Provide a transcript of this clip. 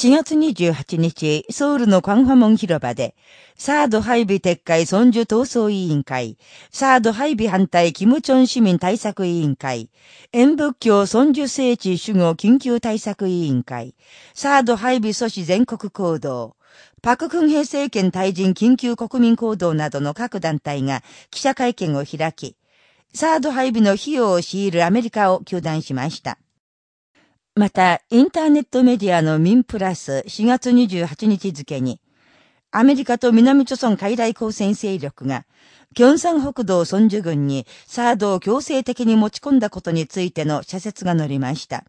4月28日、ソウルのカンファモン広場で、サード配備撤回尊樹闘争委員会、サード配備反対キムチョン市民対策委員会、演仏教尊樹聖地守護緊急対策委員会、サード配備阻止全国行動、パククンヘ政権退陣緊急国民行動などの各団体が記者会見を開き、サード配備の費用を強いるアメリカを求断しました。また、インターネットメディアの民プラス4月28日付に、アメリカと南朝鮮海外交戦勢力が、京山北道孫樹軍にサードを強制的に持ち込んだことについての社説が載りました。